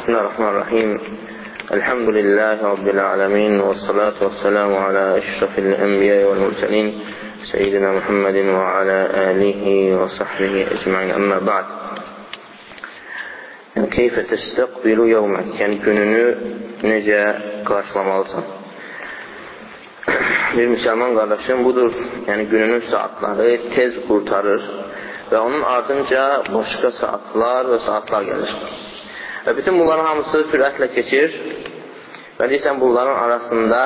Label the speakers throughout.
Speaker 1: بسم الله الرحمن الرحيم الحمد لله رب العالمين والصلاة والسلام على أشرف الأنبياء والمرسلين سيدنا محمد وعلى آله وصحبه أجمعين أما بعد يعني كيف تستقبل يومك يعني gününü necə qarşılamalısan bir müsəlman qardaşım budur yəni gününün saatları tez qurtarır və onun ardınca başqa saatlar və saatlar gəlir və bütün bunların hamısı sürətlə keçir. Və deyirsən bunların arasında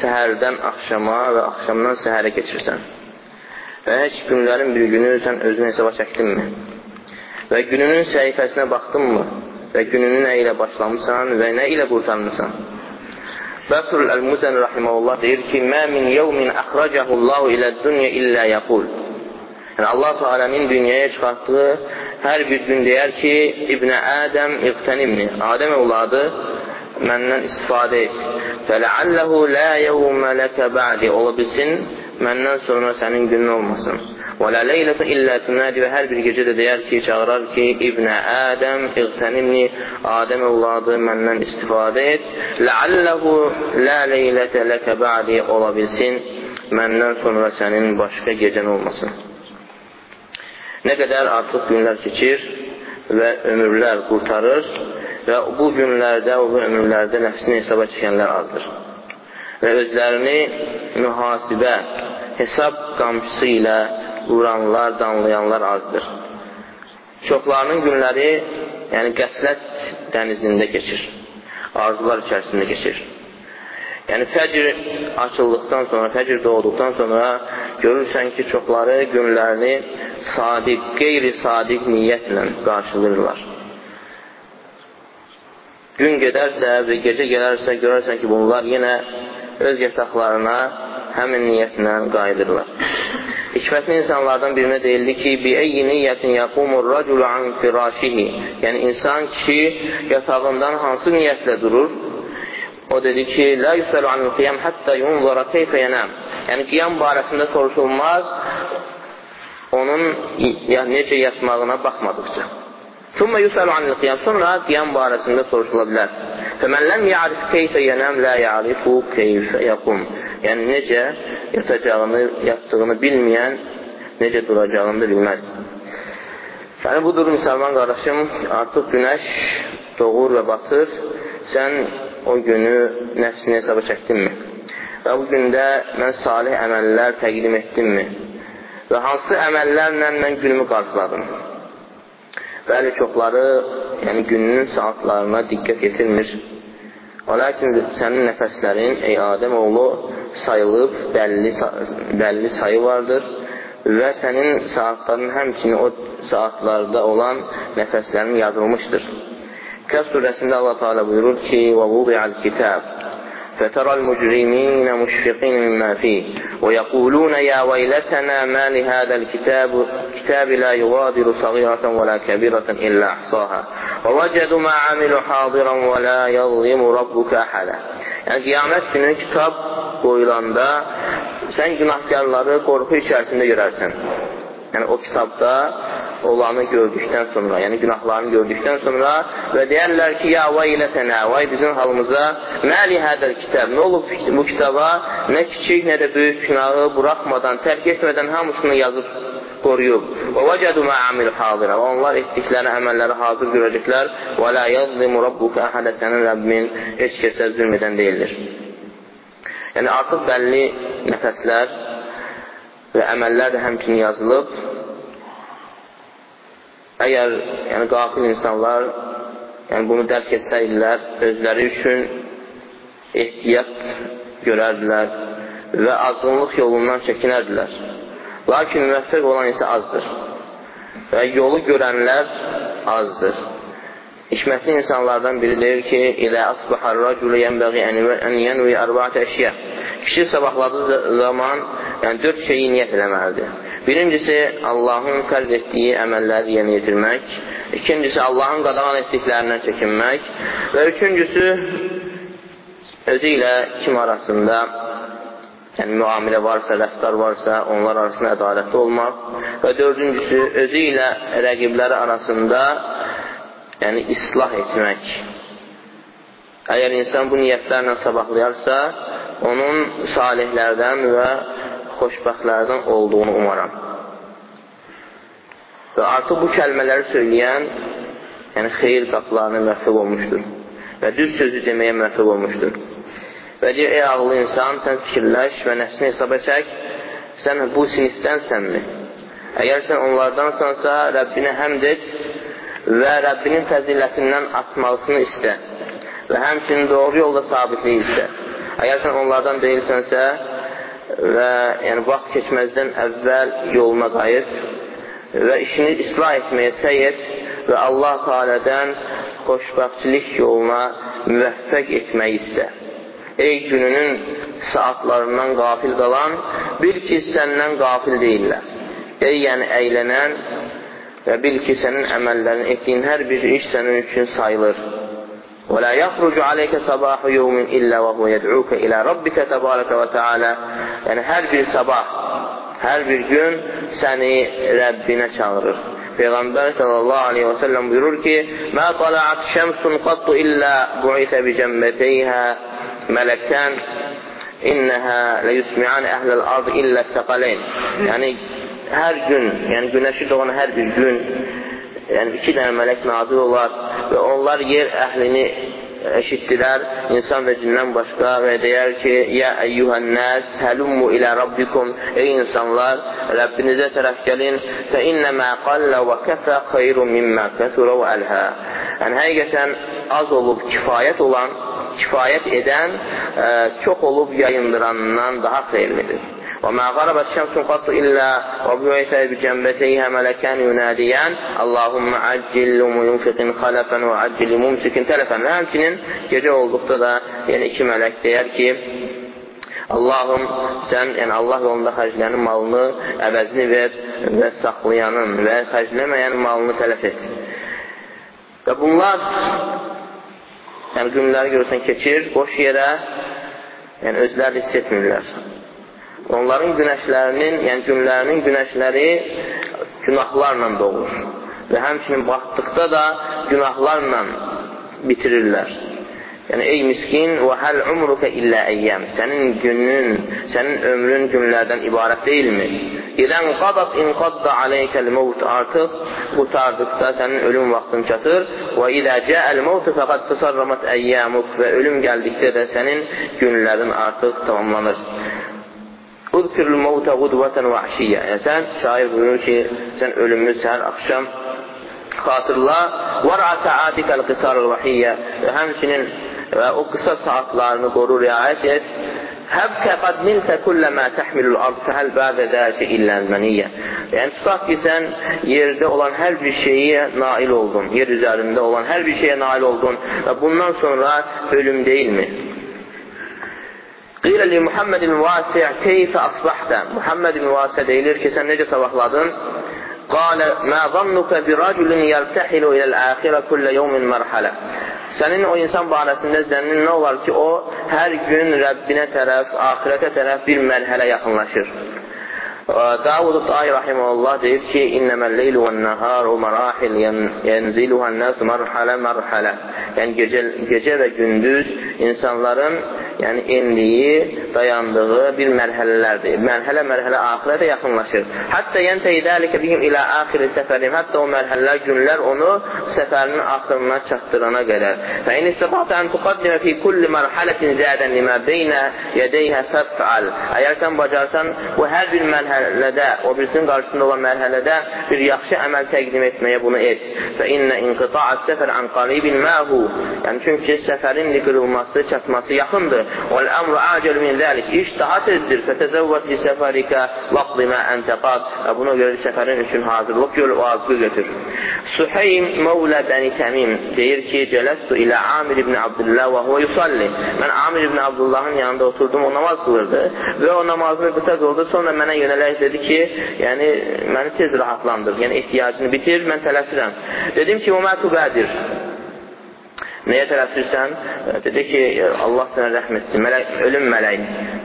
Speaker 1: səhərdən axşama və axşamdan səhərə keçirsən. Və heç günlərin bir günü sən özünü hesaba çəkdinmi? Və gününün səhifəsinə baxdınmı? Və gününü nə ilə başlamısan və nə ilə qurtarmısan Bəkur Əl-Muzən Rahiməhullah deyir ki, Mə min yevmin əxrəcəhullahu ilə dünya illə yəqul. Yəni, Allah Teala'nın dünyaya çıxartdığı hər bir gün deyər ki, İbnə Ədəm iqtənimni, Adəm evladı məndən istifadə et. Fələalləhu lə yevmə ləkə bə'di ola bilsin, məndən sonra sənin günün olmasın. Və lə leylətə illə tünədi və hər bir gecə də deyər ki, çağırar ki, İbnə Ədəm iqtənimni, Adəm evladı məndən istifadə et. Ləalləhu lə leylətə ləkə bə'di ola bilsin, məndən sonra sənin başqa gecən olmasın. Nə qədər artıq günlər keçir və ömürlər qurtarır və bu günlərdə, o ömürlərdə nəfsini hesaba çəkənlər azdır. Və özlərini mühasibə, hesab qamçısı ilə vuranlar, danlayanlar azdır. Çoxlarının günləri yəni qəflət dənizində keçir, arzular içərisində keçir. Yəni fəcr açıldıqdan sonra, fəcr doğduqdan sonra görürsən ki, çoxları günlərini sadiq, qeyri-sadiq niyyətlə qarşılayırlar. Gün gedərsə və gecə gələrsə, görərsən ki, bunlar yenə öz yataqlarına həmin niyyətlə qayıdırlar. Hikmətli insanlardan birinə deyildi ki, bi-əyyi niyyətin yaqumur raculu an firashihi. Yəni insan kişi yatağından hansı niyyətlə durur? O dedi ki, la yusəlu anil qiyam hətta yunzara keyfə yanam. Yəni qiyam barəsində soruşulmaz onun yəni, necə yatmağına baxmadıqca. Thumma yusalu anil qiyam. Sonra qiyam barəsində soruşula bilər. Fəmən ləm ya'rif keyfə yanam la ya'rifu keyfə yaqum. Yəni necə yatacağını, yatdığını bilməyən necə duracağını da bilməz. Yəni budur müsəlman qardaşım, artıq günəş doğur və batır. Sən o günü nəfsini hesaba çəkdinmi? Və bu gündə mən salih əməllər təqdim etdimmi? Və hansı əməllərlə mən günümü qarşıladım? Bəli, çoxları yəni gününün saatlarına diqqət yetirmir. O lakin sənin nəfəslərin, ey Adəm oğlu, sayılıb, bəlli, bəlli sayı vardır və sənin saatların həmçinin o saatlarda olan nəfəslərin yazılmışdır. Kəs surəsində Allah Teala buyurur ki, və vudi'al kitab فترى المجرمين مشفقين مما فيه ويقولون يا ويلتنا ما لهذا الكتاب كتاب لا يغادر صغيرة ولا كبيرة إلا أحصاها ووجدوا ما عملوا حاضرا ولا يظلم ربك أحدا Yəni, qiyamət günü kitab qoyulanda sən günahkarları qorxu içərisində görərsən. Yəni, o kitabda olanı gördükdən sonra, yəni günahlarını gördükdən sonra və deyərlər ki, ya veylətənə, vay bizim halımıza, məli hədəl kitab, nə olub bu kitaba, nə kiçik, nə də böyük günahı buraxmadan, tərk etmədən hamısını yazıb qoruyub. Və vəcədu mə amil hazirə və onlar etdikləri əməlləri hazır görəcəklər və la yazlimu rabbuka əhədə sənin Rəbbin heç kəsə zülm edən deyildir. Yəni, artıq bəlli nəfəslər və əməllər də həmçinin yazılıb Əgər yəni, qafil insanlar yəni, bunu dərk etsəydilər, özləri üçün ehtiyat görərdilər və azğınlıq yolundan çəkinərdilər. Lakin müvəffəq olan isə azdır və yolu görənlər azdır. Hikmətli insanlardan biri deyir ki, İlə asbəhər rəculü yənbəği ən yənvi ərbaət əşyə. Kişi sabahladığı zaman yəni, dörd şeyi niyyət eləməlidir. Birincisi, Allahın fərq etdiyi əməlləri yerinə yetirmək. İkincisi, Allahın qadağan etdiklərindən çəkinmək. Və üçüncüsü, özü ilə kim arasında yəni müamilə varsa, rəftar varsa, onlar arasında ədalətli olmaq. Və dördüncüsü, özü ilə rəqibləri arasında yəni islah etmək. Əgər insan bu niyyətlərlə sabahlayarsa, onun salihlərdən və xoşbəxtlərdən olduğunu umaram. Və artıq bu kəlmələri söyləyən, yəni xeyir qapılarına məhvəb olmuşdur və düz sözü deməyə məhvəb olmuşdur. Və deyir, ey ağlı insan, sən fikirləş və nəfsini hesaba çək, sən bu sinifdənsənmi? Əgər sən onlardansansa, Rəbbinə həmd et və Rəbbinin fəzilətindən atmalısını istə və həmçinin doğru yolda sabitliyi istə. Əgər sən onlardan deyilsənsə və yəni, vaxt keçməzdən əvvəl yoluna qayıt və işini islah etməyə səy et və Allah Teala'dən xoşbəxtçilik yoluna müvəffəq etməyi istə ey gününün saatlarından qafil qalan, bil ki, səndən qafil deyirlər. Ey, yəni əylənən və bil ki, sənin əməllərin etdiyin hər bir iş sənin üçün sayılır. وَلَا يَخْرُجُ عَلَيْكَ صَبَاحُ يَوْمٍ إِلَّا وَهُوَ يَدْعُوكَ إِلَى رَبِّكَ تَبَارَكَ وَتَعَالَى Yəni, hər bir sabah, hər bir gün səni Rəbbinə çağırır. Peyğəmbər sallallahu aleyhi və səlləm buyurur ki, Mə tala'at şəmsun qattu illə bu'isə bi cəmbəteyhə mələkən innəhə ləyusmi'an əhləl ard illə səqaleyn. Yəni, hər gün, yəni günəşi doğan hər bir gün, yəni iki dənə mələk nazil olar və onlar yer əhlini eşitdilər, insan və cindən başqa və deyər ki, Yə əyyuhən nəs, həlummu ilə Rabbikum, ey insanlar, Rəbbinizə tərəf gəlin, fə innəmə qallə və kəfə xeyrun mimmə kəsurə və əlhə. Yəni, həqiqətən az olub kifayət olan kifayət edən ə, çox olub yayındırandan daha xeyirlidir. وما غربت شمس قط إلا وبعث بجنبتيها ملكان يناديان اللهم عجل لمنفق خلفا وعجل لممسك تلفا və həmçinin gecə olduqda da yəni iki mələk deyər ki Allahım sən yəni Allah yolunda xərclənin malını əvəzini ver və saxlayanın və xərcləməyən malını tələf et. Və bunlar yəni günləri görürsən keçir, boş yerə, yəni özləri hiss etmirlər. Onların günəşlərinin, yəni günlərinin günəşləri günahlarla doğur və həmçinin baxdıqda da günahlarla bitirirlər. Yəni, ey miskin, və həl umruka illə əyyəm. Sənin günün, sənin ömrün günlərdən ibarət deyilmi? İdən qadat inqadda aleykəl mevt artıq qutardıqda sənin ölüm vaxtın çatır. Və idə cəəl mevtu fəqad təsarramat əyyəmuk və ölüm gəldikdə də sənin günlərin artıq tamamlanır. Udkirul mevtə qudvətən və əşiyyə. Yəni, sən, şair buyurur ki, sən ölümü səhər axşam xatırla. Vəra səadikəl qisarul vəhiyyə. Həmçinin və o qısa saatlarını qoru, riayət et. Həbkə qad niltə kullə mə təhmilul ard fəhəl bədə dəki illənməniyyə. Yəni, tutaq ki, sən yerdə olan hər bir şeyə nail oldun, yer üzərində olan hər bir şeyə nail oldun və bundan sonra ölüm deyilmi? Qilə li Muhammedin vasi' keyfə asbahdə. Muhammed ibn Vasi' deyilir ki, sən necə sabahladın? Qalə, mə zannuka bi racülün yərtəhilu iləl-əxirə kullə yevmin mərhələ. Sənin o insan barəsində zənnin nə olar ki, o hər gün Rəbbinə tərəf, axirətə tərəf bir mərhələ yaxınlaşır. Davud Tayi rahimehullah deyir ki, "İnnemel leylu ven naharu marahil yenziluhan nas marhala marhala." Yəni gecə gecə və gündüz insanların yəni endiyi, dayandığı bir mərhələlərdir. Mərhələ mərhələ axirətə yaxınlaşır. Hətta yentəyi dəlikə bihim ilə axiri səfərim. Hətta o mərhələlər, günlər onu səfərinin axırına çatdırana qədər. Fə in istata'ta an tuqaddima fi kulli mərhələtin zədən limə beynə yədeyhə fəf'al. Əgər sən bacarsan bu hər bir mərhələdə, o birisinin qarşısında olan mərhələdə bir yaxşı əməl təqdim etməyə bunu et. Fə innə inqita'as səfər an qaribin məhu. Yəni çünki səfərin qırılması, çatması yaxındır. والأمر أعجل من ذلك iş daha tezdir. Fətəzəvvət li səfərikə vaqdi mə əntəqad. Buna görə səfərin üçün hazırlıq gör, o azqı götür. Suheym Mevlə Bəni Təmim deyir ki, Cələstu ilə Amir ibn Abdullah və huvə yusalli. Mən Amir ibn Abdullahın yanında oturdum, o namaz qılırdı və o namazını qısa qıldı. Sonra mənə yönələrək dedi ki, yəni məni tez rahatlandır. Yəni ehtiyacını bitir, mən tələsirəm. Dedim ki, o mə tubədir. Nəyə tələsirsən? Dedi ki, Allah sənə rəhm etsin, mələk, ölüm mələyin.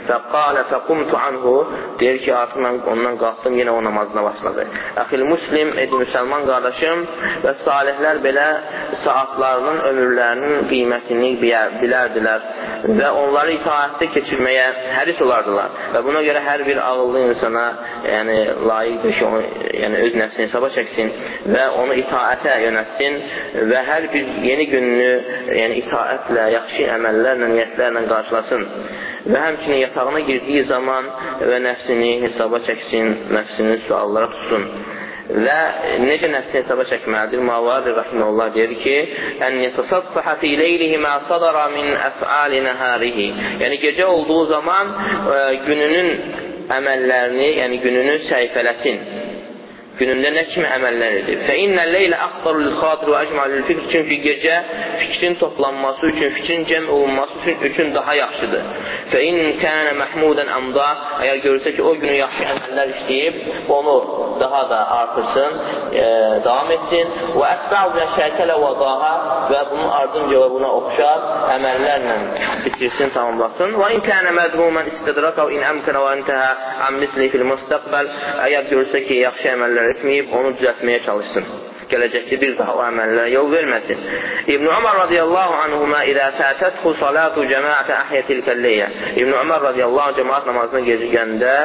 Speaker 1: Fəqalə fəqumtu anhu, deyir ki, artıq mən ondan qalxdım, yenə o namazına başladı. Əxil muslim, edi müsəlman qardaşım və salihlər belə saatlarının, ömürlərinin qiymətini bilərdilər və onları itaətdə keçirməyə həris olardılar. Və buna görə hər bir ağıllı insana yəni, layiqdir ki, onu, yəni, öz nəfsini hesaba çəksin və onu itaətə yönətsin və hər bir yeni gününü yəni, itaətlə, yaxşı əməllərlə, niyyətlərlə qarşılasın və həmçinin yatağına girdiyi zaman və nəfsini hesaba çəksin, nəfsini suallara tutsun. Və necə nəfsi hesaba çəkməlidir? Mavadir Rahimullah deyir ki, ən yətasaffaha fi leylihi mə sadara min əf'ali nəharihi. Yəni, gecə olduğu zaman ə, gününün əməllərini, yəni gününü səhifələsin günündə nə kimi əməllər edib. Fə innə leylə axtaru lil xatir və əcmalil fikr. Çünki gecə fikrin toplanması üçün, fikrin cəm olunması üçün, üçün daha yaxşıdır. Fə in kənə məhmudən əmda, əgər görürsə ki, o günü yaxşı əməllər işləyib, onu daha da artırsın, e, davam etsin. Və əsbəu və şəkələ və daha və bunun ardınca və buna oxşar əməllərlə bitirsin, tamamlasın. Və in kənə mədmumən istidraka və in əmkənə və intəhə ən misli fil müstəqbəl, əgər görürsə ki, yaxşı əməllər etməyib, onu düzəltməyə çalışsın gələcəkdə bir daha o əməllərə yol verməsin. İbn Ömər radiyallahu anhuma idə fətəthu salatu cəmaətə əhiyyətil kəlleyyə. İbn Ömər radiyallahu anh cəmaat namazına gecikəndə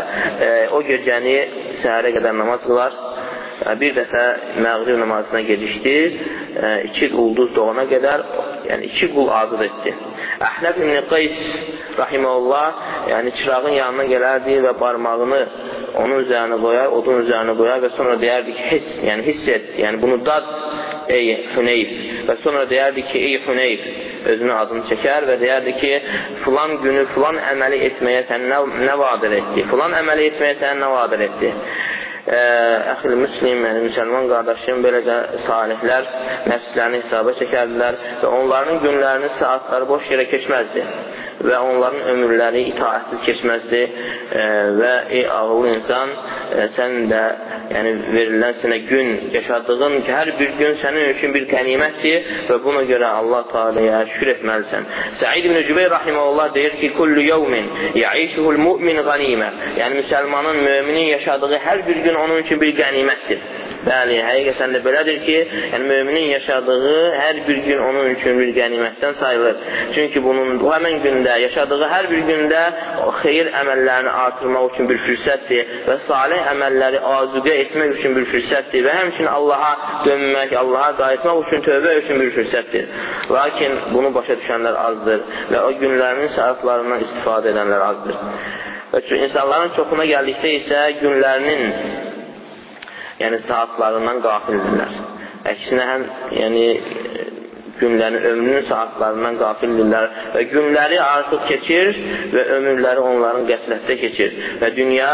Speaker 1: e, o gecəni səhərə qədər namaz qılar. E, bir dəfə məğrib namazına gecişdi. E, iki ulduz doğana qədər, yəni iki qul azad etdi. Əhləb ibn Qays rahiməhullah, yəni çırağın yanına gələrdi və barmağını onun üzərinə qoyar, odun üzərinə qoyar və sonra deyərdi ki, hiss, yəni hiss et, yəni bunu dad, ey Hüneyf. Və sonra deyərdi ki, ey Hüneyf, özünün adını çəkər və deyərdi ki, filan günü filan əməli etməyə sən nə, nə vadir etdi? Filan əməli etməyə sən nə vadir etdi? əxil müslim, yəni müsəlman qardaşım, belə də salihlər nəfslərini hesaba çəkərdilər və onların günlərini, saatları boş yerə keçməzdi və onların ömürləri itaətsiz keçməzdi. E, və ey ağıllı insan, e, sən də yəni, verilən sənə gün, yaşadığın hər bir gün sənin üçün bir qənimətdir və buna görə Allah Teala'ya şükür etməlisən. Səid ibn Cübeyr rahimehullah deyir ki, "Kullu yawmin ya'ishuhul mu'min ghanimə." Yəni müsəlmanın, möminin yaşadığı hər bir gün onun üçün bir qənimətdir. Bəli, həqiqətən də belədir ki, yəni möminin yaşadığı hər bir gün onun üçün bir qənimətdən sayılır. Çünki bunun bu həmin gündə, yaşadığı hər bir gündə o xeyir əməllərini artırmaq üçün bir fürsətdir və salih əməlləri azuqə etmək üçün bir fürsətdir və həmçinin Allaha dönmək, Allaha qayıtmaq üçün tövbə üçün bir fürsətdir. Lakin bunu başa düşənlər azdır və o günlərinin saatlarından istifadə edənlər azdır. Və insanların çoxuna gəldikdə isə günlərinin yəni saatlarından qafildirlər. Əksinə həm yəni günlərin, ömrünün saatlarından qafildirlər və günləri artıq keçir və ömürləri onların qəflətdə keçir və dünya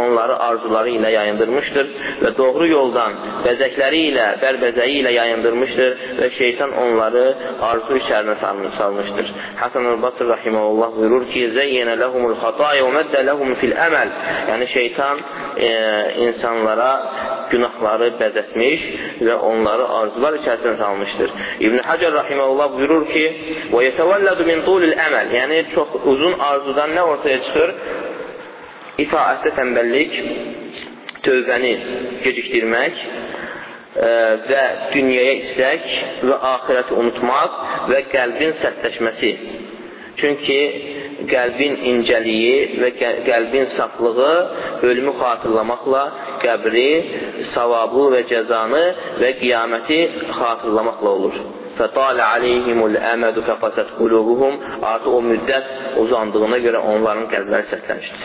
Speaker 1: onları arzuları ilə yayındırmışdır və doğru yoldan bəzəkləri ilə, bərbəzəyi ilə yayındırmışdır və şeytan onları arzu içərinə salmışdır. Hasan el-Basr rahiməhullah buyurur ki, Zeyyənə ləhumul xataya və məddə ləhum fil əməl Yəni şeytan e, insanlara günahları bəzətmiş və onları arzular içərisinə salmışdır. İbn Həcər rahimehullah buyurur ki: "Və yetevelladu min tulil əməl." Yəni çox uzun arzudan nə ortaya çıxır? İtaətdə tənbəllik, tövbəni gecikdirmək ə, və dünyaya istək və axirəti unutmaq və qəlbin sərtləşməsi. Çünki qəlbin incəliyi və qəlbin saflığı ölümü xatırlamaqla qəbri, savabı və cəzanı və qiyaməti xatırlamaqla olur. Fətale aleyhimul əmədu fəqasət qulubuhum artıq o müddət uzandığına görə onların qəlbləri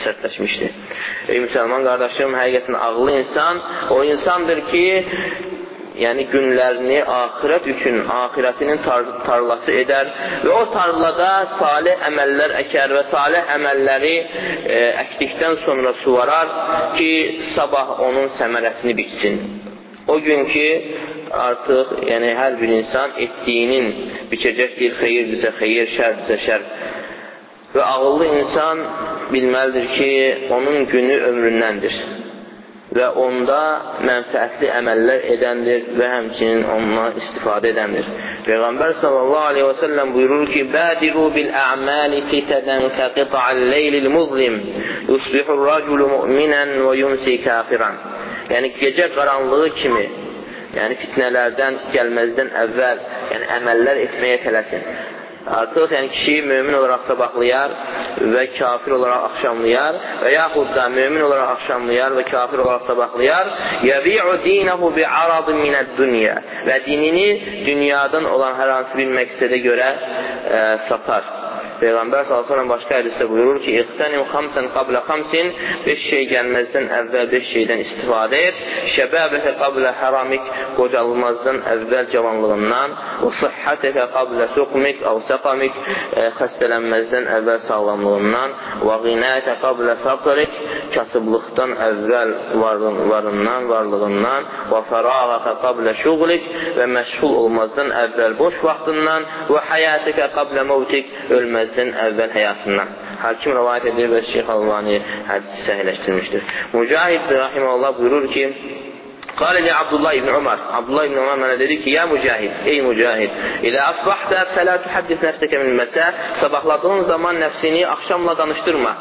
Speaker 1: sərtləşmişdir. Ey müsəlman qardaşım, həqiqətən ağlı insan o insandır ki, yəni günlərini axirət üçün, axirətinin tar tarlası edər və o tarlada salih əməllər əkər və salih əməlləri e, əkdikdən sonra suvarar ki, sabah onun səmərəsini bitsin. O gün ki, artıq yəni, hər bir insan etdiyinin biçəcəkdir, xeyirdirsə xeyir, şərdirsə şər. Və ağıllı insan bilməlidir ki, onun günü ömründəndir. Və onda mənfəətli əməllər edəndir və həmçinin ondan istifadə edəndir. Peyğəmbər sallallahu aleyhi və səlləm buyurur ki, Bədiru bil ə'məli fitədən kəqita'al leylil muzlim, yusbihur raculu mu'minən və yumsi kafiran. Yəni, gecə qaranlığı kimi, yəni fitnələrdən gəlməzdən əvvəl, yəni əməllər etməyə tələsin. Artıq yəni kişi mömin olaraq sabahlayar və kafir olaraq axşamlayar və yaxud da mömin olaraq axşamlayar və kafir olaraq sabahlayar. Yəbi'u dinəhu bi'aradın minəd-dünya və dinini dünyadan olan hər hansı bir məqsədə görə ə, satar. Peyğəmbər s.ə.v başqa hədisdə buyurur ki, İqtənim xamsən qablə xamsin, beş şey gəlməzdən əvvəl beş şeydən istifadə et, şəbəbətə qablə həramik, qocalmazdan əvvəl cavanlığından, və sıhhətəkə qablə suqmik, əv səqamik, e, xəstələnməzdən əvvəl sağlamlığından, və qinətə qablə fəqrik, kasıblıqdan əvvəl varından, varlığından, və fərağətə qablə şuğlik və məşğul olmazdan əvvəl boş vaxtından, və həyətəkə qablə məvtik, ölməz ölməzdən əvvəl həyatından. Hakim rəvayət edir və Şeyx Alvani hədisi səhələşdirmişdir. Mücahid rahiməhullah buyurur ki, Qale li Abdullah ibn Umar. Abdullah ibn Umar mənə dedi ki, ya mücahid, ey mücahid, ilə asbahdə fələ tuhaddis nəfsəkə min məsə, sabahladığın zaman nəfsini axşamla danışdırma.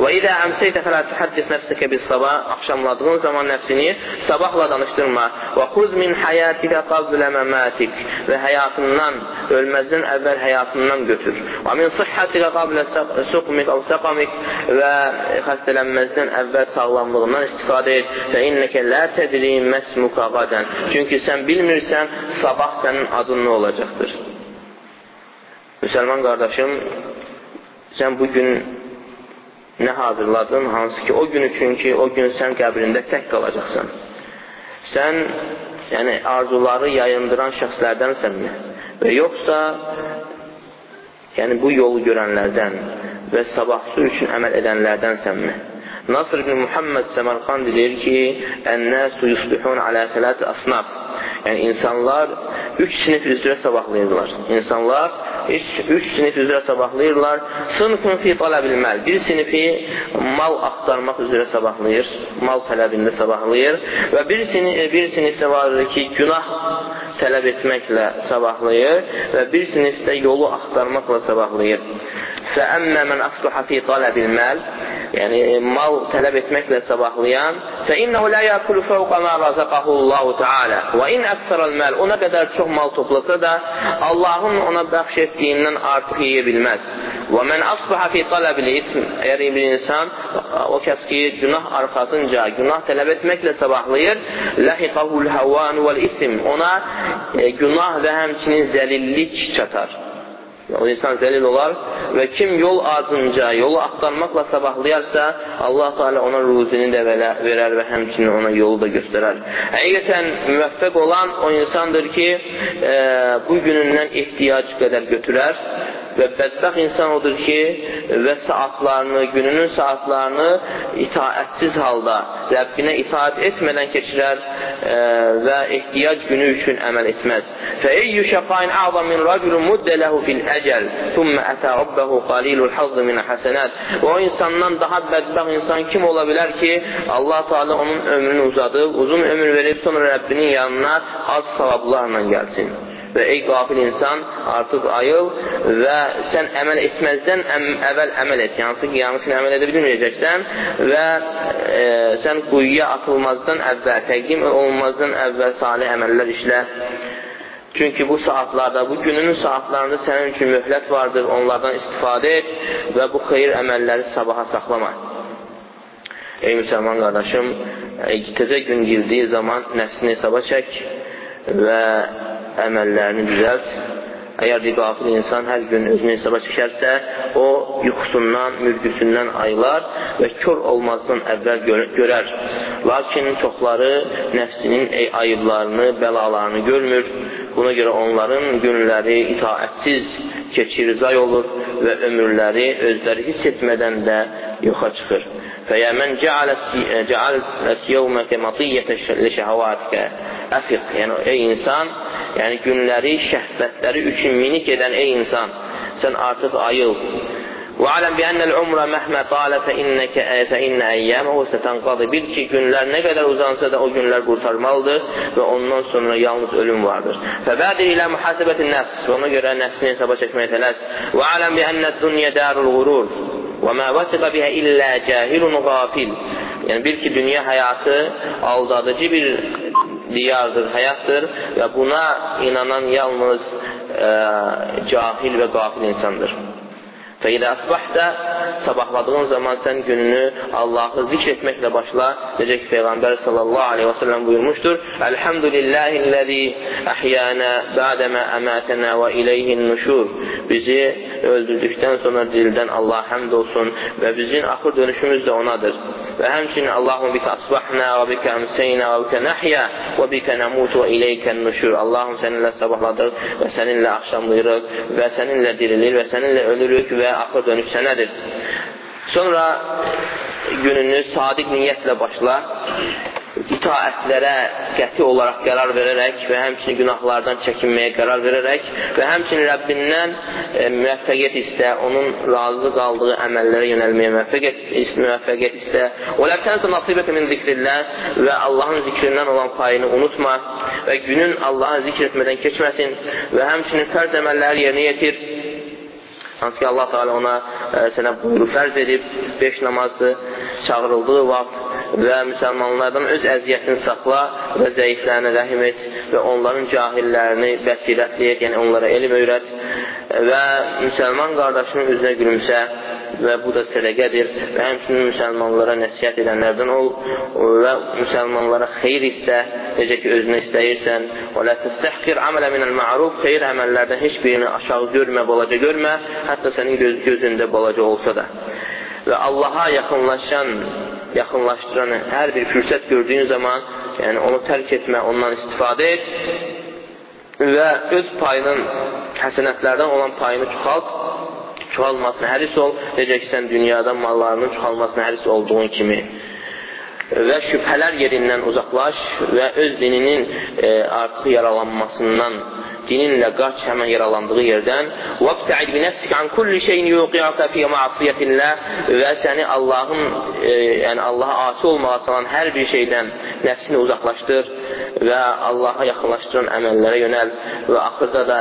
Speaker 1: Və idə əmsəytə fələ tuhaddis nəfsəkə bis sabah, axşamladığın zaman nəfsini sabahla danışdırma. Və xuz min həyatikə qablə məmatik və həyatından, ölməzdən əvvəl həyatından götür. Və min sıhhatikə qablə suqmik əv səqamik və xəstələnməzdən əvvəl sağlamlığından istifadə et. Fə innəkə lə tədri məsmuka qadən. Çünki sən bilmirsən, sabah sənin adın nə olacaqdır. Müsəlman qardaşım, sən bugün nə hazırladın, hansı ki, o gün üçün ki, o gün sən qəbrində tək qalacaqsan. Sən, yəni, arzuları yayındıran şəxslərdənsənmi? Və yoxsa, yəni, bu yolu görənlərdən və sabahsı üçün əməl edənlərdənsənmi? Nasr ibn Muhammed Səmərxan deyir ki, Ən-nəsu yusbihun alə sələti asnaf. Yəni, insanlar üç sinif üzrə sabahlayırlar. İnsanlar üç, üç sinif üzrə sabahlayırlar. Sınıfın fi tələbil məl. Bir sinifi mal axtarmaq üzrə sabahlayır. Mal tələbində sabahlayır. Və bir, sinif, bir sinifdə vardır ki, günah tələb etməklə sabahlayır və bir sinifdə yolu axtarmaqla sabahlayır. Fəəmmə mən asluha fi tələbil məl yəni mal tələb etməklə sabahlayan fəinnəhu la yakulu fawqa ma razaqahu Allah Taala və in əksərəl mal ona qədər çox mal toplasa da Allahın ona bəxş etdiyindən artıq yeyə bilməz. Və mən asbaha fi talabil ism əgər bir insan o kəs ki günah arxasınca günah tələb etməklə sabahlayır lahiqahul havan vel ism ona e, günah və həmçinin zəlillik çatar. O insan zəlil olar və kim yol ardınca, yolu axtarmaqla sabahlayarsa, Allah Teala ona ruzini də verər və həmçinin ona yolu da göstərər. Həqiqətən müvəffəq olan o insandır ki, e, bu günündən ehtiyac qədər götürər və bədbəx insan odur ki, və saatlarını, gününün saatlarını itaətsiz halda, Rəbbinə itaət etmədən keçirər e, və ehtiyac günü üçün əməl etməz. Fəeyyü şəqain əzəm min rəculun muddə ləhu fil əcəl, thumma ətə rabbəhu qalilul hazzı min həsənət. O insandan daha bədbəx insan kim ola bilər ki, Allah Teala onun ömrünü uzadıb, uzun ömür verib, sonra Rəbbinin yanına az savablarla gəlsin və ey qafil insan, artıq ayıl və sən əməl etməzdən əm əvvəl əməl et. Hansı ki, qiyamət günü əməl edə bilməyəcəksən və e, sən quyuya atılmazdan əvvəl, təqdim olunmazdan əvvəl salih əməllər işlə. Çünki bu saatlarda, bu günün saatlarında sənin üçün möhlət vardır, onlardan istifadə et və bu xeyir əməlləri sabaha saxlama. Ey müsəlman qardaşım, e, təzə gün girdiyi zaman nəfsini hesaba çək və əməllərini düzəlt. Əgər qafil insan hər gün özünü hesaba çəkərsə, o yuxusundan, mürgüsündən ayılar və kör olmazdan əvvəl görər. Lakin çoxları nəfsinin ayıblarını, bəlalarını görmür. Buna görə onların günləri itaətsiz keçir, zay olur və ömürləri özləri hiss etmədən də yoxa çıxır. Fəyə mən cəalət yevməkə matiyyətə şəhavatikə əfiq. Yəni, ey insan, yəni günləri, şəhvətləri üçün minik edən ey insan, sən artıq ayıl. Və aləm bi ənəl umrə məhmə talə fə innəkə fə innə əyyəməhu sətənqadı. Bil ki, günlər nə qədər uzansa da o günlər qurtarmalıdır və ondan sonra yalnız ölüm vardır. Fə bədir ilə mühasibəti nəfs. Ona görə nəfsini hesaba çəkməyə tələs. Və aləm bi ənəl dünyə dərul qurur. Və mə vəsiqə bihə illə cəhilun qafil. Yəni, bil ki, dünya həyatı aldadıcı bir diyardır, həyatdır və buna inanan yalnız ə, cahil və qafil insandır. Fəidə əsbahdə sabahladığın zaman sən gününü Allahı zikr etməklə başla. Necə ki, Peyğəmbər sallallahu aleyhi və səlləm buyurmuşdur. Əlhamdülilləhilləzi əhyənə bədəmə əmətənə və iləyhin nüşur. Bizi öldürdükdən sonra dildən Allah həmd olsun və bizim axır dönüşümüz də onadır. Və həmçinin Allahum bikə asbahna və bikə əmseynə və bikə nəhyə və bikə nəmut və iləykən nüşur. Allahum səninlə sabahladıq və səninlə axşamlayırıq və səninlə dirilir və səninlə ölürük və axır dönüş sənədir. Sonra gününü sadiq niyyətlə başla itaətlərə qəti olaraq qərar verərək və həmçinin günahlardan çəkinməyə qərar verərək və həmçinin Rəbbindən e, müvəffəqiyyət istə, onun razı qaldığı əməllərə yönəlməyə müvəffəqiyyət, müvəffəqiyyət istə. Və lətənsə nasibətə min zikrillah və Allahın zikrindən olan payını unutma və günün Allahı zikr etmədən keçməsin və həmçinin fərz əməlləri yerinə yetir. Hansı ki, Allah Teala ona ə, e, sənə buyuru fərz edib, beş namazdır, çağırıldığı vaxt və müsəlmanlardan öz əziyyətini saxla və zəiflərini rəhim et və onların cahillərini bəsirətli et, yəni onlara elm öyrət və müsəlman qardaşının üzünə gülümsə və bu da sədəqədir və həmçinin müsəlmanlara nəsiyyət edənlərdən ol və müsəlmanlara xeyir istə, necə ki, özünə istəyirsən. və lə təstəhqir amələ minəl ma'ruf xeyir əməllərdən heç birini aşağı görmə, balaca görmə, hətta sənin göz gözündə balaca olsa da. Və Allaha yaxınlaşan yaxınlaşdıran hər bir fürsət gördüyün zaman, yəni onu tərk etmə, ondan istifadə et və öz payının, həsənətlərdən olan payını çoxalt, çoxalmasına həris ol, necə ki, sən dünyada mallarının çoxalmasına həris olduğun kimi. Və şübhələr yerindən uzaqlaş və öz dininin e, artıq yaralanmasından dininlə qaç həmən yaralandığı yerdən وَابْتَعِدْ بِنَفْسِكَ عَنْ كُلِّ شَيْءٍ يُوقِعَكَ فِي مَعْصِيَةِ اللّٰهِ və səni Allahın, e, yəni Allaha asi olmağa salan hər bir şeydən nəfsini uzaqlaşdır və Allaha yaxınlaşdıran əməllərə yönəl və axırda da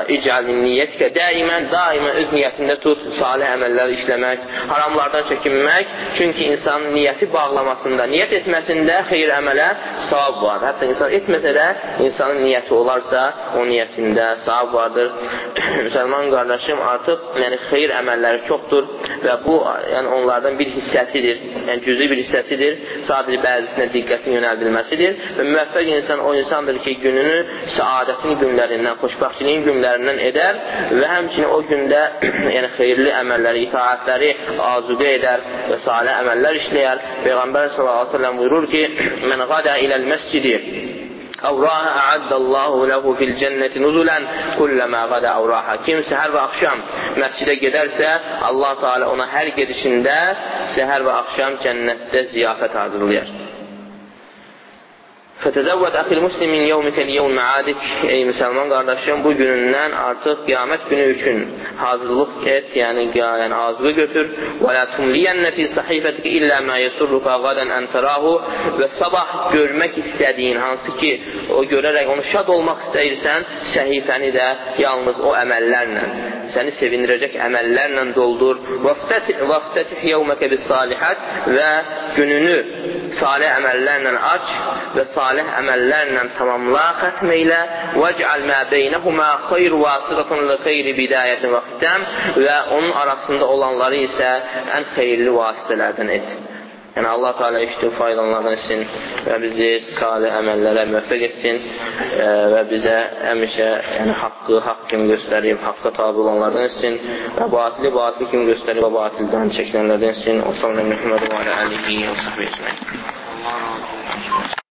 Speaker 1: min niyyətkə daimən, daimən öz niyyətində tut, salih əməllər işləmək, haramlardan çəkinmək, çünki insanın niyyəti bağlamasında, niyyət etməsində xeyir əmələ savab var. Hətta insan etməsə də, insanın niyyəti olarsa, o niyyətində savab vardır. Müsəlman qardaşım artıq yəni, xeyir əməlləri çoxdur və bu yəni, onlardan bir hissəsidir, yəni cüzü bir hissəsidir, sadəcə bəzisinə diqqətin yönəldilməsidir və müvəffəq insan o insandır ki, gününü səadətin günlərindən, xoşbəxtçiliyin günlərindən edər və həmçinin o gündə yəni, xeyirli əməlləri, itaətləri azuqə edər və salih əməllər işləyər. Peyğəmbər s.ə.v buyurur ki, Mən qadə iləl məscidi Əvraha əəddəllahu ləhu fil cənnəti nuzulan kulləmə qadə əvraha. Kim səhər və axşam məscidə gedərsə, Allah Teala ona hər gedişində səhər və axşam cənnətdə ziyafət hazırlayar. Fətəzəvvət əxil muslimin yevmikəl yevm məadik Ey müsəlman qardaşım, bu günündən artıq qiyamət günü üçün hazırlıq et, yəni, yəni azığı götür. Və lə tumliyənnə fi sahifətikə illə mə yesurruka qadən əntərahu və sabah görmək istədiyin, hansı ki, o görərək onu şad olmaq istəyirsən, səhifəni də yalnız o əməllərlə, səni sevindirəcək əməllərlə doldur. Vəftətih yevməkə bis salihət və gününü salih əməllərlə aç və salih əməllərlə tamamla xətm eylə vəcəl mə beynəhumə xeyr vasıqatun li xeyri bidayətin və xitəm və onun arasında olanları isə ən xeyirli vasitələrdən et. Yəni, Allah Teala işdir, faydalanlardan etsin və bizi salih əməllərə müvəffəq etsin e, və bizə həmişə yəni, haqqı haqq kimi göstərib, haqqa tabi olanlardan etsin və batili batil kimi göstərib və batildən çəkinənlərdən etsin. O sallallahu Muhammed və alə alihi və sahbihi ecməin. Allah razı olsun.